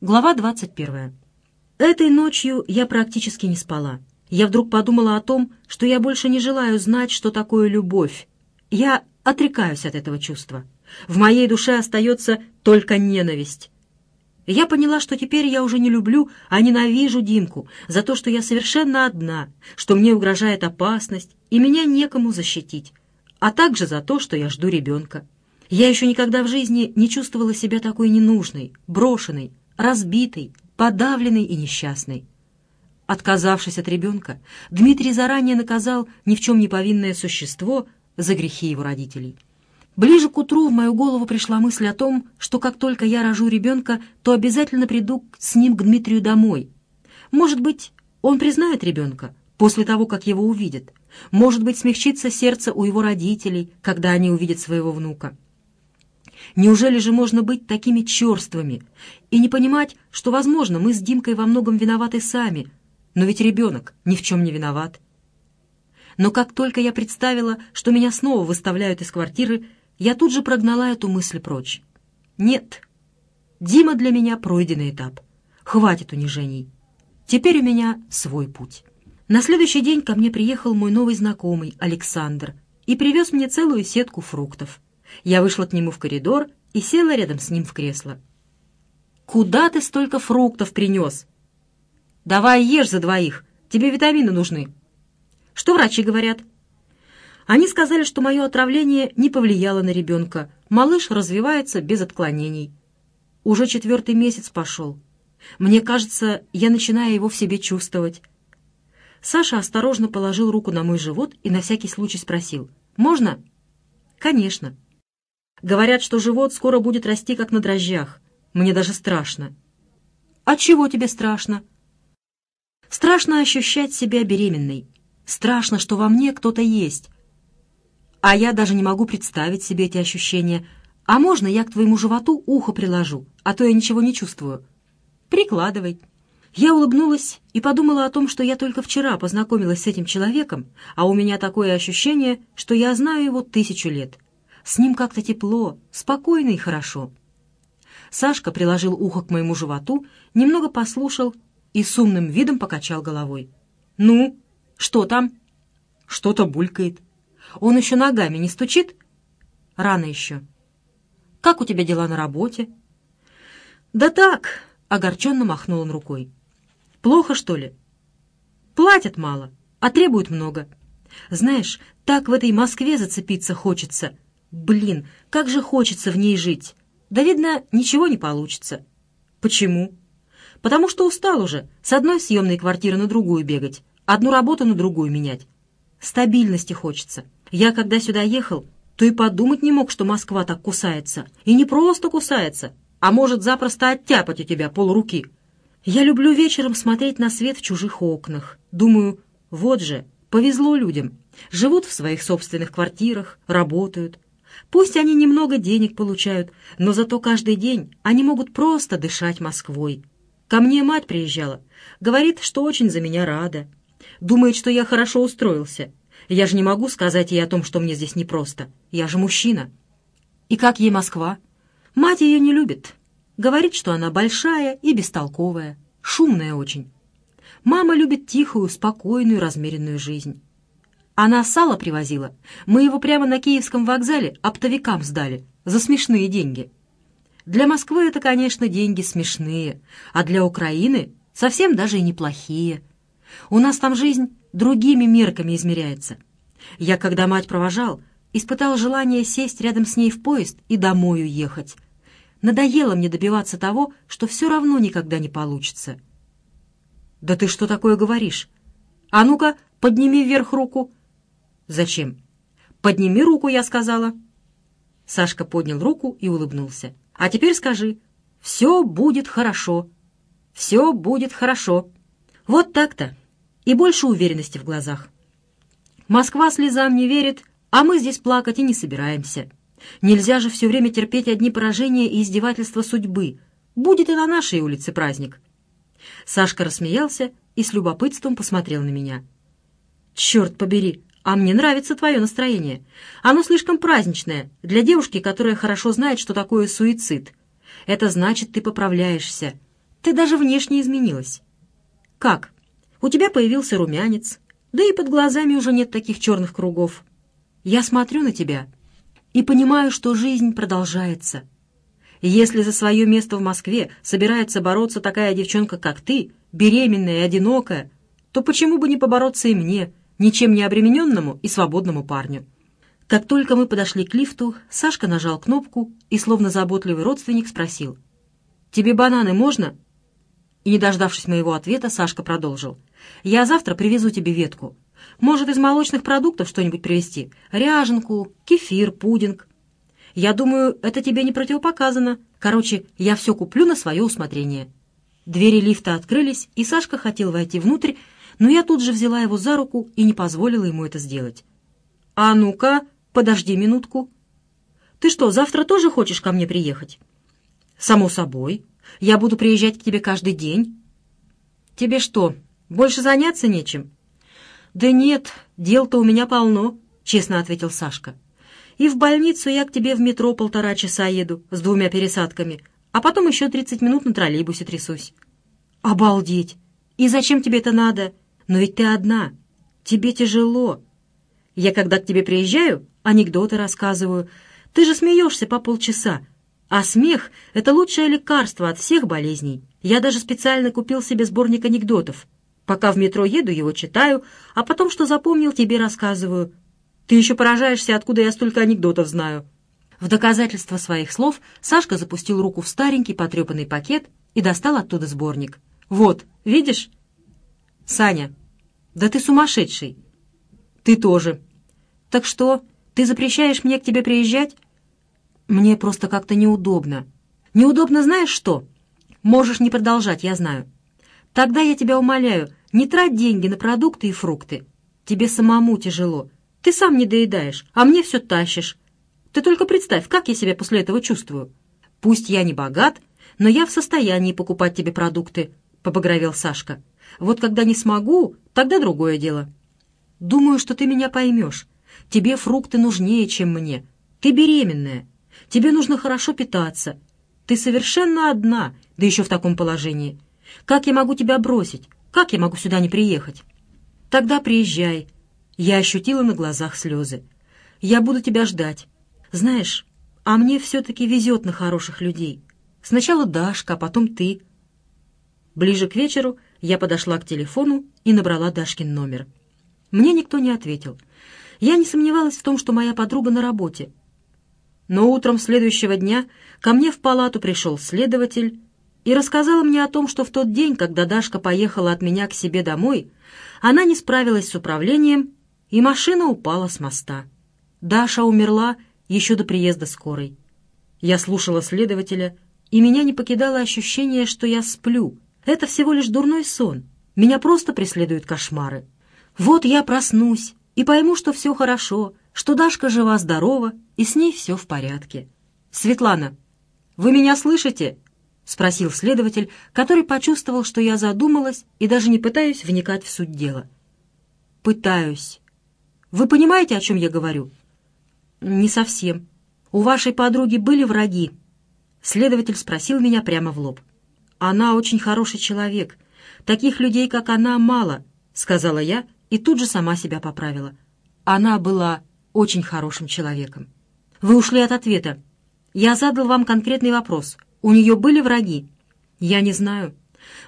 Глава 21. Этой ночью я практически не спала. Я вдруг подумала о том, что я больше не желаю знать, что такое любовь. Я отрекаюсь от этого чувства. В моей душе остается только ненависть. Я поняла, что теперь я уже не люблю, а ненавижу Димку за то, что я совершенно одна, что мне угрожает опасность, и меня некому защитить, а также за то, что я жду ребенка. Я еще никогда в жизни не чувствовала себя такой ненужной, брошенной, разбитый, подавленный и несчастный. Отказавшись от ребенка, Дмитрий заранее наказал ни в чем не повинное существо за грехи его родителей. Ближе к утру в мою голову пришла мысль о том, что как только я рожу ребенка, то обязательно приду с ним к Дмитрию домой. Может быть, он признает ребенка после того, как его увидит. Может быть, смягчится сердце у его родителей, когда они увидят своего внука. Неужели же можно быть такими черствыми и не понимать, что, возможно, мы с Димкой во многом виноваты сами, но ведь ребенок ни в чем не виноват? Но как только я представила, что меня снова выставляют из квартиры, я тут же прогнала эту мысль прочь. Нет, Дима для меня пройденный этап. Хватит унижений. Теперь у меня свой путь. На следующий день ко мне приехал мой новый знакомый, Александр, и привез мне целую сетку фруктов. Я вышла к нему в коридор и села рядом с ним в кресло. «Куда ты столько фруктов принес?» «Давай ешь за двоих, тебе витамины нужны». «Что врачи говорят?» Они сказали, что мое отравление не повлияло на ребенка. Малыш развивается без отклонений. Уже четвертый месяц пошел. Мне кажется, я начинаю его в себе чувствовать. Саша осторожно положил руку на мой живот и на всякий случай спросил. «Можно?» «Конечно». Говорят, что живот скоро будет расти, как на дрожжах. Мне даже страшно. А чего тебе страшно? Страшно ощущать себя беременной. Страшно, что во мне кто-то есть. А я даже не могу представить себе эти ощущения. А можно я к твоему животу ухо приложу, а то я ничего не чувствую? Прикладывай. Я улыбнулась и подумала о том, что я только вчера познакомилась с этим человеком, а у меня такое ощущение, что я знаю его тысячу лет. С ним как-то тепло, спокойно и хорошо. Сашка приложил ухо к моему животу, немного послушал и с умным видом покачал головой. «Ну, что там?» «Что-то булькает». «Он еще ногами не стучит?» «Рано еще». «Как у тебя дела на работе?» «Да так», — огорченно махнул он рукой. «Плохо, что ли?» «Платят мало, а требуют много. Знаешь, так в этой Москве зацепиться хочется, Блин, как же хочется в ней жить. Да, видно, ничего не получится. Почему? Потому что устал уже с одной съемной квартиры на другую бегать, одну работу на другую менять. Стабильности хочется. Я, когда сюда ехал, то и подумать не мог, что Москва так кусается. И не просто кусается, а может запросто оттяпать у тебя полруки. Я люблю вечером смотреть на свет в чужих окнах. Думаю, вот же, повезло людям. Живут в своих собственных квартирах, работают, Пусть они немного денег получают, но зато каждый день они могут просто дышать Москвой. Ко мне мать приезжала. Говорит, что очень за меня рада. Думает, что я хорошо устроился. Я же не могу сказать ей о том, что мне здесь непросто. Я же мужчина. И как ей Москва? Мать ее не любит. Говорит, что она большая и бестолковая, шумная очень. Мама любит тихую, спокойную, размеренную жизнь. Она сало привозила. Мы его прямо на Киевском вокзале оптовикам сдали. За смешные деньги. Для Москвы это, конечно, деньги смешные, а для Украины совсем даже и неплохие. У нас там жизнь другими мерками измеряется. Я, когда мать провожал, испытал желание сесть рядом с ней в поезд и домой уехать. Надоело мне добиваться того, что все равно никогда не получится. «Да ты что такое говоришь? А ну-ка, подними вверх руку!» «Зачем?» «Подними руку», — я сказала. Сашка поднял руку и улыбнулся. «А теперь скажи, все будет хорошо. Все будет хорошо. Вот так-то. И больше уверенности в глазах. Москва слезам не верит, а мы здесь плакать и не собираемся. Нельзя же все время терпеть одни поражения и издевательства судьбы. Будет и на нашей улице праздник». Сашка рассмеялся и с любопытством посмотрел на меня. «Черт побери, а мне нравится твое настроение. Оно слишком праздничное для девушки, которая хорошо знает, что такое суицид. Это значит, ты поправляешься. Ты даже внешне изменилась. Как? У тебя появился румянец, да и под глазами уже нет таких черных кругов. Я смотрю на тебя и понимаю, что жизнь продолжается. Если за свое место в Москве собирается бороться такая девчонка, как ты, беременная и одинокая, то почему бы не побороться и мне, ничем не обремененному и свободному парню? Как только мы подошли к лифту, Сашка нажал кнопку и, словно заботливый родственник, спросил. «Тебе бананы можно?» И, не дождавшись моего ответа, Сашка продолжил. «Я завтра привезу тебе ветку. Может, из молочных продуктов что-нибудь привезти? Ряженку, кефир, пудинг. Я думаю, это тебе не противопоказано. Короче, я все куплю на свое усмотрение». Двери лифта открылись, и Сашка хотел войти внутрь, но я тут же взяла его за руку и не позволила ему это сделать. «А ну-ка, подожди минутку. Ты что, завтра тоже хочешь ко мне приехать?» «Само собой. Я буду приезжать к тебе каждый день». «Тебе что, больше заняться нечем?» «Да нет, дел-то у меня полно», — честно ответил Сашка. «И в больницу я к тебе в метро полтора часа еду с двумя пересадками, а потом еще тридцать минут на троллейбусе трясусь». «Обалдеть! И зачем тебе это надо? Но ведь ты одна. Тебе тяжело. Я, когда к тебе приезжаю, анекдоты рассказываю. Ты же смеешься по полчаса. А смех — это лучшее лекарство от всех болезней. Я даже специально купил себе сборник анекдотов. Пока в метро еду, его читаю, а потом, что запомнил, тебе рассказываю. Ты еще поражаешься, откуда я столько анекдотов знаю». В доказательство своих слов Сашка запустил руку в старенький потрепанный пакет и достал оттуда сборник. «Вот, видишь?» «Саня, да ты сумасшедший!» «Ты тоже!» «Так что, ты запрещаешь мне к тебе приезжать?» «Мне просто как-то неудобно». «Неудобно знаешь что?» «Можешь не продолжать, я знаю». «Тогда я тебя умоляю, не трать деньги на продукты и фрукты. Тебе самому тяжело. Ты сам не доедаешь, а мне все тащишь. Ты только представь, как я себя после этого чувствую. Пусть я не богат, но я в состоянии покупать тебе продукты», — побагровел Сашка. «Вот когда не смогу, тогда другое дело». «Думаю, что ты меня поймешь. Тебе фрукты нужнее, чем мне. Ты беременная. Тебе нужно хорошо питаться. Ты совершенно одна, да еще в таком положении. Как я могу тебя бросить? Как я могу сюда не приехать? Тогда приезжай. Я ощутила на глазах слезы. Я буду тебя ждать. Знаешь, а мне все-таки везет на хороших людей. Сначала Дашка, а потом ты. Ближе к вечеру я подошла к телефону и набрала Дашкин номер. Мне никто не ответил. Я не сомневалась в том, что моя подруга на работе. Но утром следующего дня ко мне в палату пришел следователь и рассказала мне о том, что в тот день, когда Дашка поехала от меня к себе домой, она не справилась с управлением, и машина упала с моста. Даша умерла еще до приезда скорой. Я слушала следователя, и меня не покидало ощущение, что я сплю. Это всего лишь дурной сон. Меня просто преследуют кошмары. Вот я проснусь и пойму, что все хорошо, что Дашка жива-здорова, и с ней все в порядке. «Светлана, вы меня слышите?» — спросил следователь, который почувствовал, что я задумалась и даже не пытаюсь вникать в суть дела. «Пытаюсь. Вы понимаете, о чем я говорю?» «Не совсем. У вашей подруги были враги?» Следователь спросил меня прямо в лоб. «Она очень хороший человек. Таких людей, как она, мало», — сказала я и тут же сама себя поправила. Она была очень хорошим человеком. «Вы ушли от ответа. Я задал вам конкретный вопрос. У нее были враги? Я не знаю.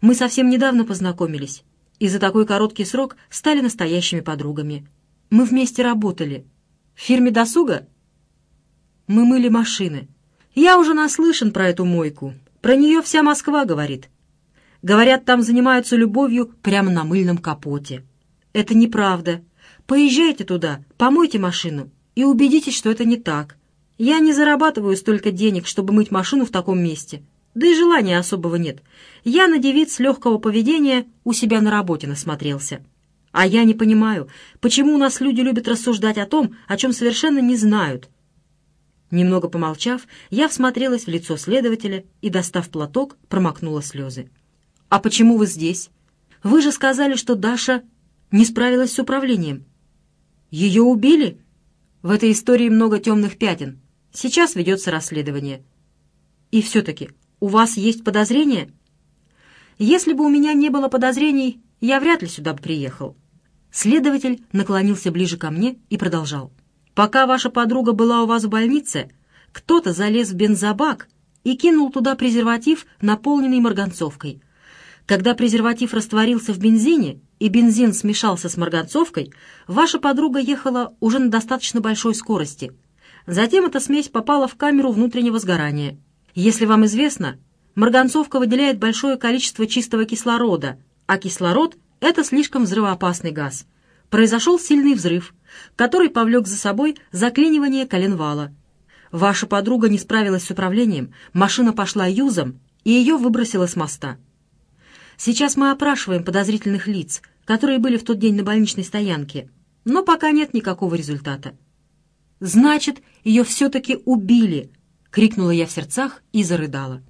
Мы совсем недавно познакомились, и за такой короткий срок стали настоящими подругами. Мы вместе работали. В фирме досуга? Мы мыли машины. Я уже наслышан про эту мойку. Про нее вся Москва говорит. Говорят, там занимаются любовью прямо на мыльном капоте. Это неправда. Поезжайте туда, помойте машину и убедитесь, что это не так. Я не зарабатываю столько денег, чтобы мыть машину в таком месте. Да и желания особого нет. Я на девиц легкого поведения у себя на работе насмотрелся. А я не понимаю, почему у нас люди любят рассуждать о том, о чем совершенно не знают. Немного помолчав, я всмотрелась в лицо следователя и, достав платок, промокнула слезы. «А почему вы здесь? Вы же сказали, что Даша не справилась с управлением. Ее убили? В этой истории много темных пятен. Сейчас ведется расследование. И все-таки у вас есть подозрения? Если бы у меня не было подозрений, я вряд ли сюда бы приехал». Следователь наклонился ближе ко мне и продолжал. «Пока ваша подруга была у вас в больнице, кто-то залез в бензобак и кинул туда презерватив, наполненный марганцовкой. Когда презерватив растворился в бензине и бензин смешался с марганцовкой, ваша подруга ехала уже на достаточно большой скорости. Затем эта смесь попала в камеру внутреннего сгорания. Если вам известно, марганцовка выделяет большое количество чистого кислорода, а кислород — это слишком взрывоопасный газ. Произошел сильный взрыв, который повлек за собой заклинивание коленвала. Ваша подруга не справилась с управлением, машина пошла юзом, и ее выбросило с моста. Сейчас мы опрашиваем подозрительных лиц, которые были в тот день на больничной стоянке, но пока нет никакого результата. «Значит, ее все-таки убили!» — крикнула я в сердцах и зарыдала.